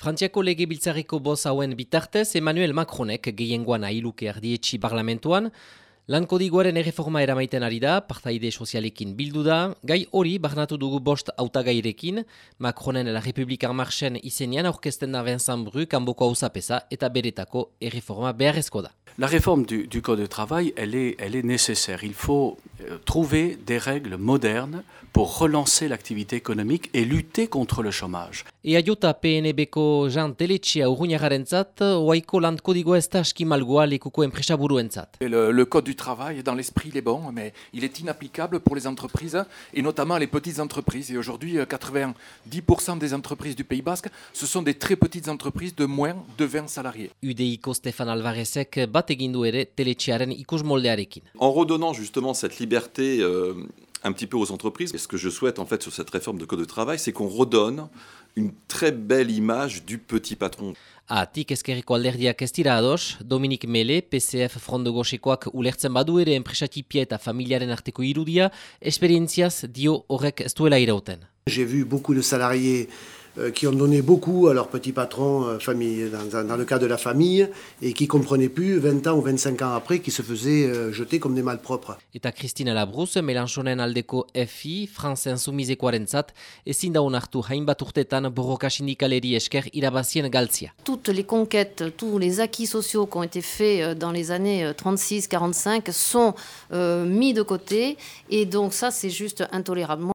Frantziako lege biltzarriko boz hauen bitartez, Emmanuel Macronek gehiengoan ailuke ardietxi parlamentuan, lan kodigoaren erreforma eramaiten ari da, partaide sozialekin bildu da, gai hori barnatu dugu bost autagairekin, Macronen la Republika Marchen izenean aurkesten da Vincent Bru, kanboko hausapesa eta beretako erreforma beharrezko da. La réforme du, du, Code de travail, elle est, elle est nécessaire. Il faut trouver des règles modernes pour relancer l'activité économique et lutter contre le chômage. Eaiota PNB-ko Jean Teletxia urruñagarentzat, oaiko ez da lekuko. Le, le Code du travail, dans l'esprit, il est bon, mais il est inapplicable pour les entreprises, et notamment les petites entreprises. Et aujourd'hui, 90% des entreprises du Pays Basque, ce sont des très petites entreprises de moins de 20 salariés. UDIko Stefan Alvarezek bat ere Teletxiaren ikusmoldearekin. En redonnant justement cette liberté euh, un petit peu aux entreprises, et ce que je souhaite en fait sur cette réforme de code de travail, c'est qu'on redonne une très belle image du petit patron. Atik ezkerreko alderdiak ez dira ados, Dominik Mele, PCF Frondo Gosekoak ulertzen badu ere enpresatipia eta familiaren arteko irudia, esperientziaz dio horrek ez duela irauten. J'ai vu beaucoup de salariés qui ont donné beaucoup à leur petit patron euh, famille, dans, dans, le cas de la famille et qui comprenaient plus 20 ans ou 25 ans après qui se faisaient euh, jeter comme des malpropres. Eta Christina Labruz, Melanchonen aldeko FI, France ezin hainbat urtetan borroka sindikaleri esker irabazien galtzia. Toutes les conquêtes, tous les acquis sociaux qui ont été faits dans les années 36-45 sont euh, mis de côté et donc ça c'est juste intolérable.